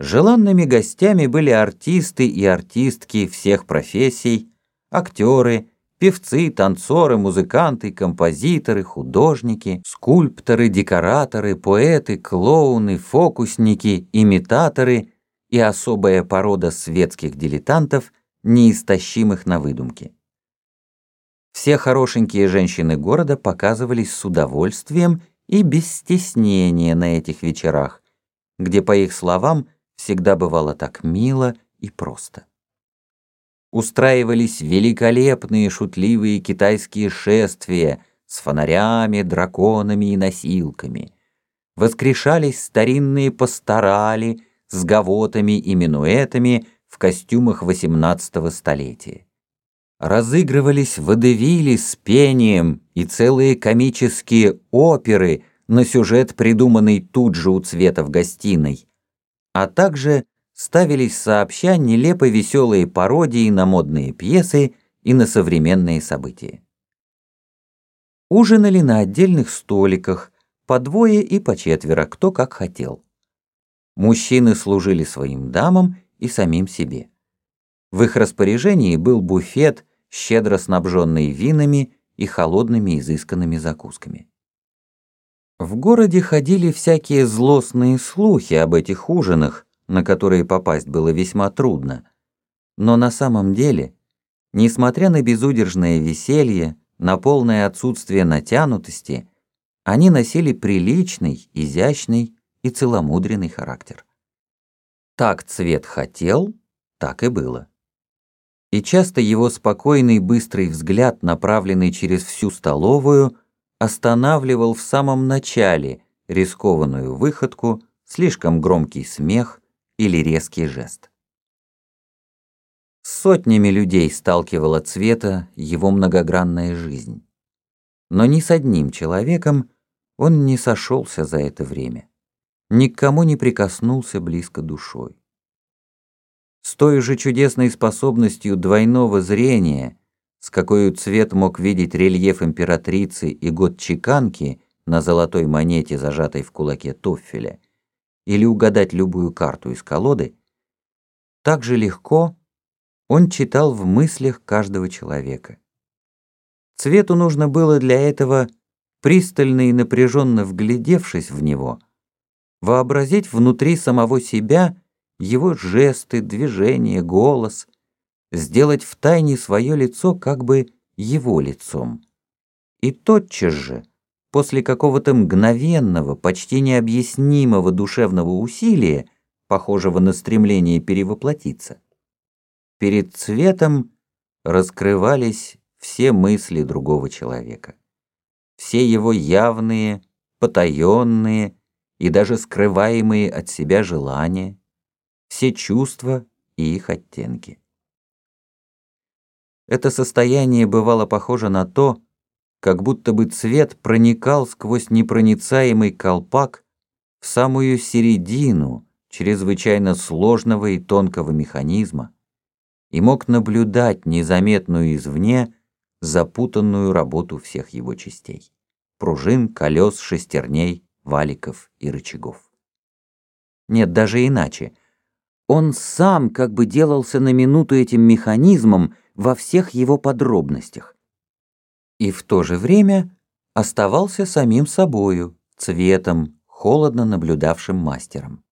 Желанными гостями были артисты и артистки всех профессий, актеры, певцы, танцоры, музыканты, композиторы, художники, скульпторы, декораторы, поэты, клоуны, фокусники, имитаторы и особая порода светских дилетантов, неистощимых на выдумке. Все хорошенькие женщины города показывались с удовольствием и без стеснения на этих вечерах, где, по их словам, всегда бывало так мило и просто. Устраивались великолепные шутливые китайские шествия с фонарями, драконами и носилками. Воскрешались старинные пасторали с гавотами и минуэтами в костюмах XVIII столетия. Разыгрывались водевили с пением и целые комические оперы на сюжет, придуманный тут же у цвета в гостиной, а также ставились сообща нелепо веселые пародии на модные пьесы и на современные события. Ужинали на отдельных столиках, по двое и по четверо, кто как хотел. Мужчины служили своим дамам и самим себе. В их распоряжении был буфет, щедро снабженный винами и холодными изысканными закусками. В городе ходили всякие злостные слухи об этих ужинах, на которые попасть было весьма трудно. Но на самом деле, несмотря на безудержное веселье, на полное отсутствие натянутости, они носили приличный, изящный и целомудренный характер. Так цвет хотел, так и было. И часто его спокойный быстрый взгляд, направленный через всю столовую, останавливал в самом начале рискованную выходку, слишком громкий смех или резкий жест. С сотнями людей сталкивала цвета его многогранная жизнь. Но ни с одним человеком он не сошелся за это время, никому не прикоснулся близко душой. С той же чудесной способностью двойного зрения – с какой цвет мог видеть рельеф императрицы и год чеканки на золотой монете, зажатой в кулаке Тоффеля, или угадать любую карту из колоды, так же легко он читал в мыслях каждого человека. Цвету нужно было для этого, пристально и напряженно вглядевшись в него, вообразить внутри самого себя его жесты, движения, голос — сделать в тайне свое лицо как бы его лицом. И тотчас же, после какого-то мгновенного, почти необъяснимого душевного усилия, похожего на стремление перевоплотиться, перед цветом раскрывались все мысли другого человека. Все его явные, потаенные и даже скрываемые от себя желания, все чувства и их оттенки. Это состояние бывало похоже на то, как будто бы цвет проникал сквозь непроницаемый колпак в самую середину чрезвычайно сложного и тонкого механизма и мог наблюдать незаметную извне запутанную работу всех его частей — пружин, колес, шестерней, валиков и рычагов. Нет, даже иначе. Он сам как бы делался на минуту этим механизмом, во всех его подробностях. И в то же время оставался самим собою, цветом, холодно наблюдавшим мастером.